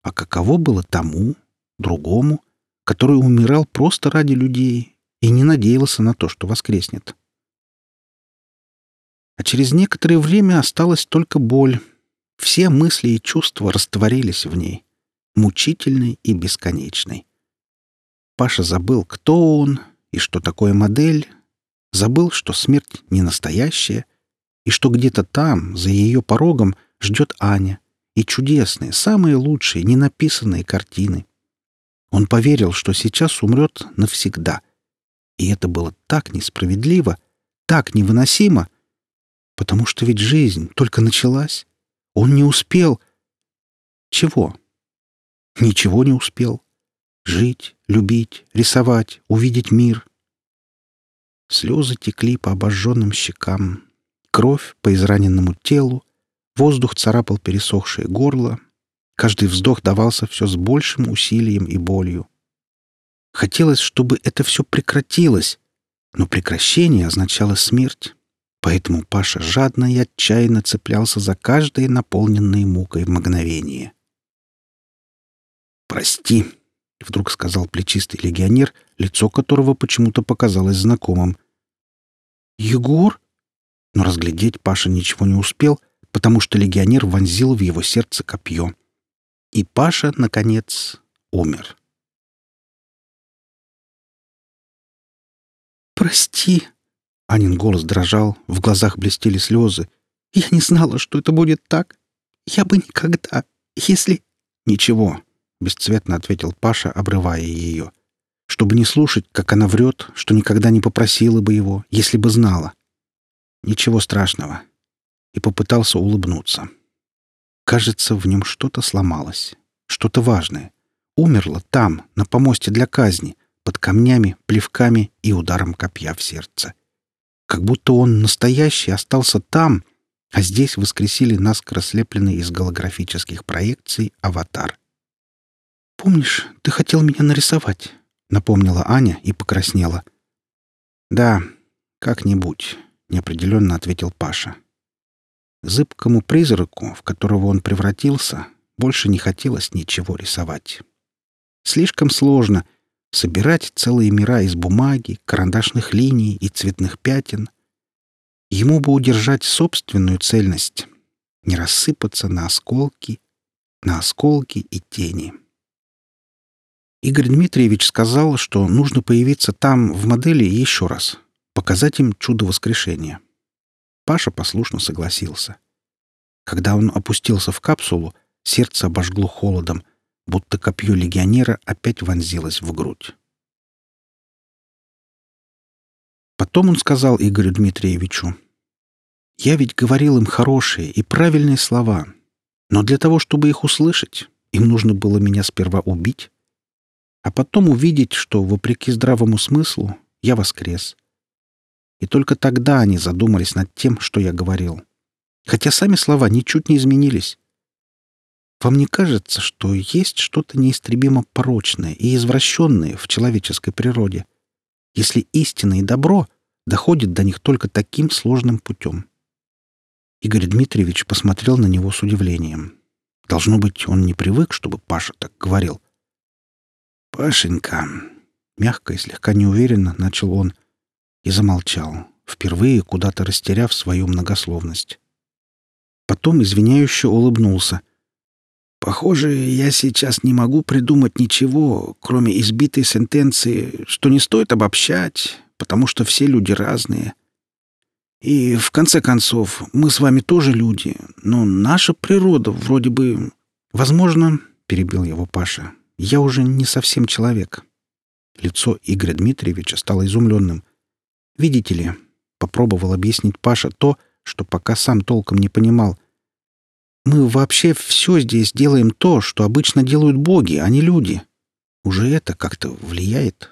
А каково было тому, другому, который умирал просто ради людей и не надеялся на то, что воскреснет? А через некоторое время осталась только боль. Все мысли и чувства растворились в ней, мучительной и бесконечной. Паша забыл, кто он и что такое модель, забыл, что смерть не настоящая, и что где-то там, за ее порогом, ждет Аня и чудесные, самые лучшие, ненаписанные картины. Он поверил, что сейчас умрет навсегда. И это было так несправедливо, так невыносимо, потому что ведь жизнь только началась. Он не успел. Чего? Ничего не успел. Жить, любить, рисовать, увидеть мир. Слезы текли по обожженным щекам, Кровь по израненному телу, воздух царапал пересохшее горло, каждый вздох давался все с большим усилием и болью. Хотелось, чтобы это все прекратилось, но прекращение означало смерть, поэтому Паша жадно и отчаянно цеплялся за каждое наполненное мукой мгновение. «Прости», — вдруг сказал плечистый легионер, лицо которого почему-то показалось знакомым. «Егор?» но разглядеть Паша ничего не успел, потому что легионер вонзил в его сердце копье. И Паша, наконец, умер. «Прости!» — Анин голос дрожал, в глазах блестели слезы. «Я не знала, что это будет так. Я бы никогда, если...» «Ничего», — бесцветно ответил Паша, обрывая ее. «Чтобы не слушать, как она врет, что никогда не попросила бы его, если бы знала. Ничего страшного. И попытался улыбнуться. Кажется, в нем что-то сломалось. Что-то важное. Умерло там, на помосте для казни, под камнями, плевками и ударом копья в сердце. Как будто он настоящий остался там, а здесь воскресили наскоро слепленный из голографических проекций аватар. «Помнишь, ты хотел меня нарисовать?» — напомнила Аня и покраснела. «Да, как-нибудь неопределенно ответил Паша. Зыбкому призраку, в которого он превратился, больше не хотелось ничего рисовать. Слишком сложно собирать целые мира из бумаги, карандашных линий и цветных пятен. Ему бы удержать собственную цельность, не рассыпаться на осколки, на осколки и тени. Игорь Дмитриевич сказал, что нужно появиться там в модели еще раз, показать им чудо воскрешения. Паша послушно согласился. Когда он опустился в капсулу, сердце обожгло холодом, будто копье легионера опять вонзилось в грудь. Потом он сказал Игорю Дмитриевичу, «Я ведь говорил им хорошие и правильные слова, но для того, чтобы их услышать, им нужно было меня сперва убить, а потом увидеть, что, вопреки здравому смыслу, я воскрес, И только тогда они задумались над тем, что я говорил. Хотя сами слова ничуть не изменились. Вам не кажется, что есть что-то неистребимо порочное и извращенное в человеческой природе, если истина и добро доходят до них только таким сложным путем? Игорь Дмитриевич посмотрел на него с удивлением. Должно быть, он не привык, чтобы Паша так говорил. «Пашенька», — мягко и слегка неуверенно начал он, и замолчал, впервые куда-то растеряв свою многословность. Потом извиняюще улыбнулся. «Похоже, я сейчас не могу придумать ничего, кроме избитой сентенции, что не стоит обобщать, потому что все люди разные. И, в конце концов, мы с вами тоже люди, но наша природа вроде бы... Возможно, — перебил его Паша, — я уже не совсем человек». Лицо Игоря Дмитриевича стало изумленным. «Видите ли, — попробовал объяснить Паша то, — что пока сам толком не понимал. Мы вообще все здесь делаем то, что обычно делают боги, а не люди. Уже это как-то влияет.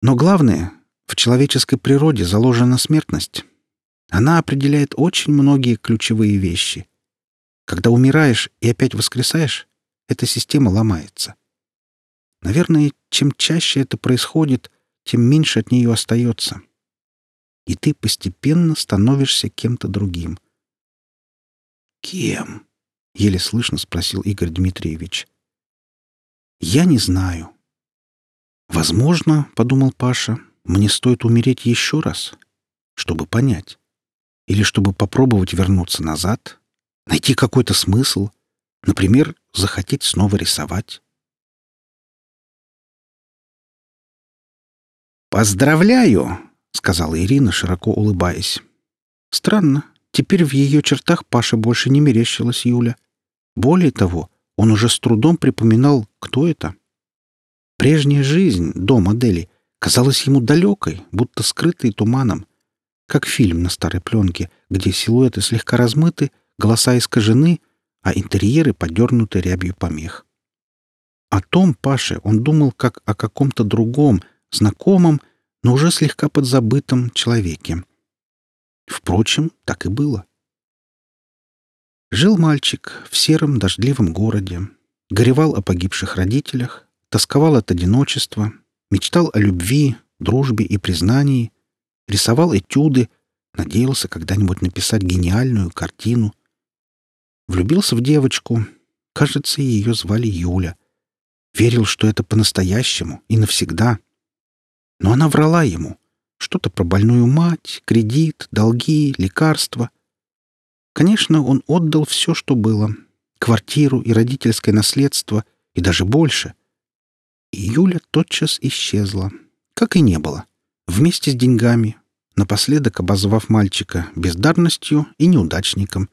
Но главное, в человеческой природе заложена смертность. Она определяет очень многие ключевые вещи. Когда умираешь и опять воскресаешь, эта система ломается. Наверное, чем чаще это происходит, тем меньше от нее остается и ты постепенно становишься кем-то другим. «Кем?» — еле слышно спросил Игорь Дмитриевич. «Я не знаю». «Возможно, — подумал Паша, — мне стоит умереть еще раз, чтобы понять. Или чтобы попробовать вернуться назад, найти какой-то смысл, например, захотеть снова рисовать». «Поздравляю!» — сказала Ирина, широко улыбаясь. Странно. Теперь в ее чертах Паша больше не мерещилась Юля. Более того, он уже с трудом припоминал, кто это. Прежняя жизнь до модели казалась ему далекой, будто скрытой туманом, как фильм на старой пленке, где силуэты слегка размыты, голоса искажены, а интерьеры подернуты рябью помех. О том Паше он думал как о каком-то другом, знакомом, но уже слегка подзабытом человеке. Впрочем, так и было. Жил мальчик в сером дождливом городе, горевал о погибших родителях, тосковал от одиночества, мечтал о любви, дружбе и признании, рисовал этюды, надеялся когда-нибудь написать гениальную картину. Влюбился в девочку, кажется, ее звали Юля. Верил, что это по-настоящему и навсегда — но она врала ему. Что-то про больную мать, кредит, долги, лекарства. Конечно, он отдал все, что было. Квартиру и родительское наследство, и даже больше. И Юля тотчас исчезла. Как и не было. Вместе с деньгами, напоследок обозвав мальчика бездарностью и неудачником,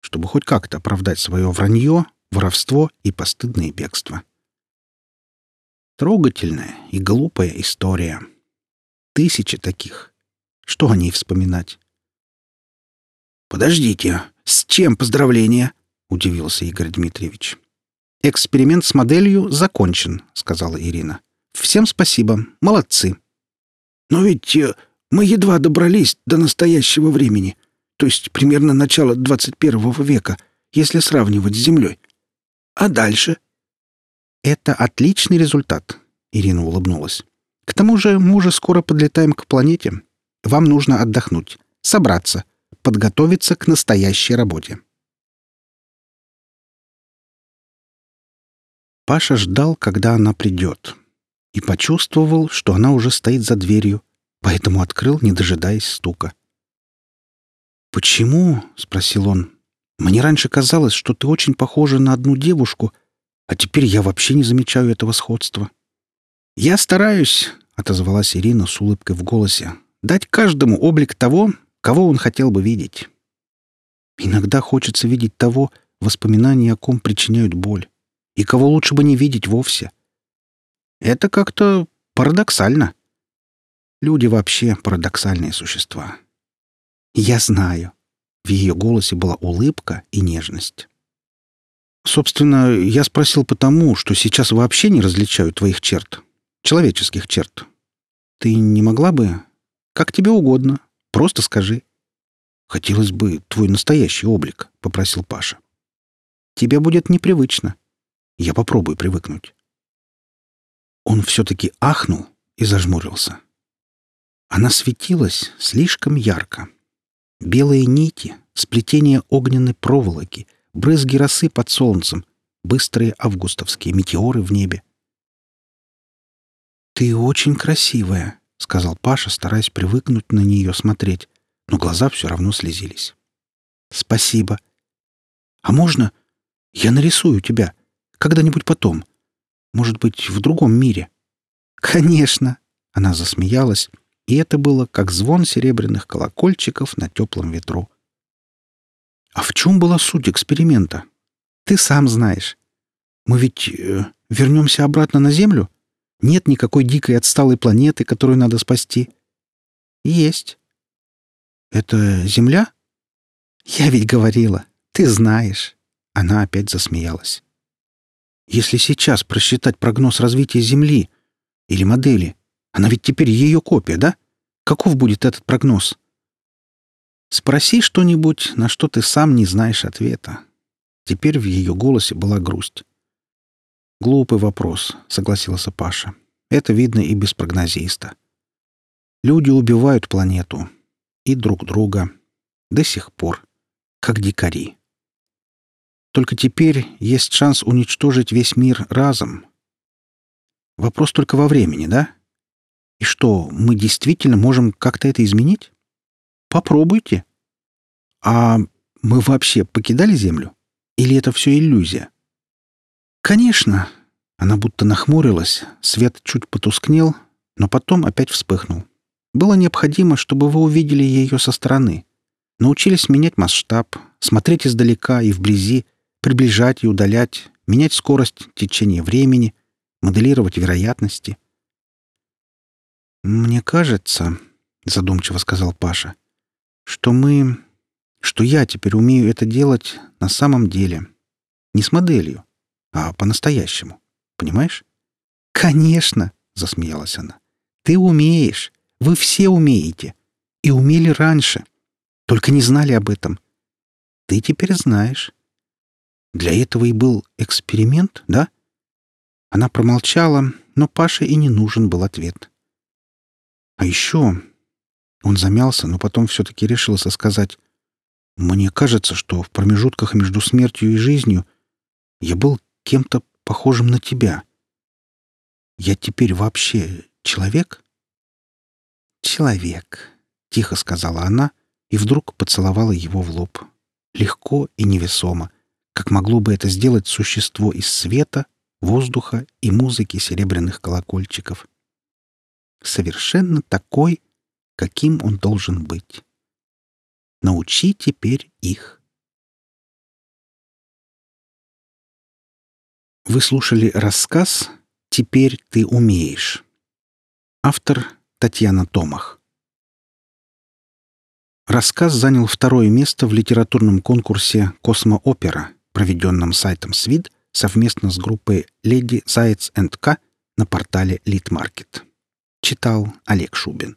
чтобы хоть как-то оправдать свое вранье, воровство и постыдное бегство. Трогательная и глупая история. Тысячи таких. Что о ней вспоминать? «Подождите, с чем поздравления?» — удивился Игорь Дмитриевич. «Эксперимент с моделью закончен», — сказала Ирина. «Всем спасибо. Молодцы». «Но ведь э, мы едва добрались до настоящего времени, то есть примерно начала 21 века, если сравнивать с Землей. А дальше?» «Это отличный результат», — Ирина улыбнулась. «К тому же мы уже скоро подлетаем к планете. Вам нужно отдохнуть, собраться, подготовиться к настоящей работе». Паша ждал, когда она придет, и почувствовал, что она уже стоит за дверью, поэтому открыл, не дожидаясь стука. «Почему?» — спросил он. «Мне раньше казалось, что ты очень похожа на одну девушку — а теперь я вообще не замечаю этого сходства. «Я стараюсь», — отозвалась Ирина с улыбкой в голосе, «дать каждому облик того, кого он хотел бы видеть. Иногда хочется видеть того, воспоминания о ком причиняют боль, и кого лучше бы не видеть вовсе. Это как-то парадоксально. Люди вообще парадоксальные существа. Я знаю. В ее голосе была улыбка и нежность. Собственно, я спросил потому, что сейчас вообще не различаю твоих черт. Человеческих черт. Ты не могла бы... Как тебе угодно. Просто скажи. Хотелось бы твой настоящий облик, попросил Паша. Тебе будет непривычно. Я попробую привыкнуть. Он все-таки ахнул и зажмурился. Она светилась слишком ярко. Белые нити, сплетение огненной проволоки, брызги росы под солнцем, быстрые августовские метеоры в небе. «Ты очень красивая», — сказал Паша, стараясь привыкнуть на нее смотреть, но глаза все равно слезились. «Спасибо. А можно я нарисую тебя когда-нибудь потом? Может быть, в другом мире?» «Конечно!» — она засмеялась, и это было как звон серебряных колокольчиков на теплом ветру. «А в чем была суть эксперимента? Ты сам знаешь. Мы ведь э, вернемся обратно на Землю?» Нет никакой дикой отсталой планеты, которую надо спасти. Есть. Это Земля? Я ведь говорила. Ты знаешь. Она опять засмеялась. Если сейчас просчитать прогноз развития Земли или модели, она ведь теперь ее копия, да? Каков будет этот прогноз? Спроси что-нибудь, на что ты сам не знаешь ответа. Теперь в ее голосе была грусть. «Глупый вопрос», — согласился Паша. «Это видно и без прогнозиста. Люди убивают планету. И друг друга. До сих пор. Как дикари. Только теперь есть шанс уничтожить весь мир разом. Вопрос только во времени, да? И что, мы действительно можем как-то это изменить? Попробуйте. А мы вообще покидали Землю? Или это все иллюзия? «Конечно!» Она будто нахмурилась, свет чуть потускнел, но потом опять вспыхнул. Было необходимо, чтобы вы увидели ее со стороны. Научились менять масштаб, смотреть издалека и вблизи, приближать и удалять, менять скорость течения времени, моделировать вероятности. «Мне кажется», — задумчиво сказал Паша, — «что мы... что я теперь умею это делать на самом деле. Не с моделью, а по-настоящему. Понимаешь? Конечно, засмеялась она. Ты умеешь. Вы все умеете. И умели раньше. Только не знали об этом. Ты теперь знаешь. Для этого и был эксперимент, да? Она промолчала, но Паше и не нужен был ответ. А еще... Он замялся, но потом все-таки решился сказать. «Мне кажется, что в промежутках между смертью и жизнью я был кем-то похожим на тебя. Я теперь вообще человек? Человек, тихо сказала она и вдруг поцеловала его в лоб. Легко и невесомо, как могло бы это сделать существо из света, воздуха и музыки серебряных колокольчиков. Совершенно такой, каким он должен быть. Научи теперь их. Вы слушали рассказ «Теперь ты умеешь». Автор Татьяна Томах. Рассказ занял второе место в литературном конкурсе «Космоопера», проведенном сайтом СВИД совместно с группой «Леди Заяц энд К» на портале «Литмаркет». Читал Олег Шубин.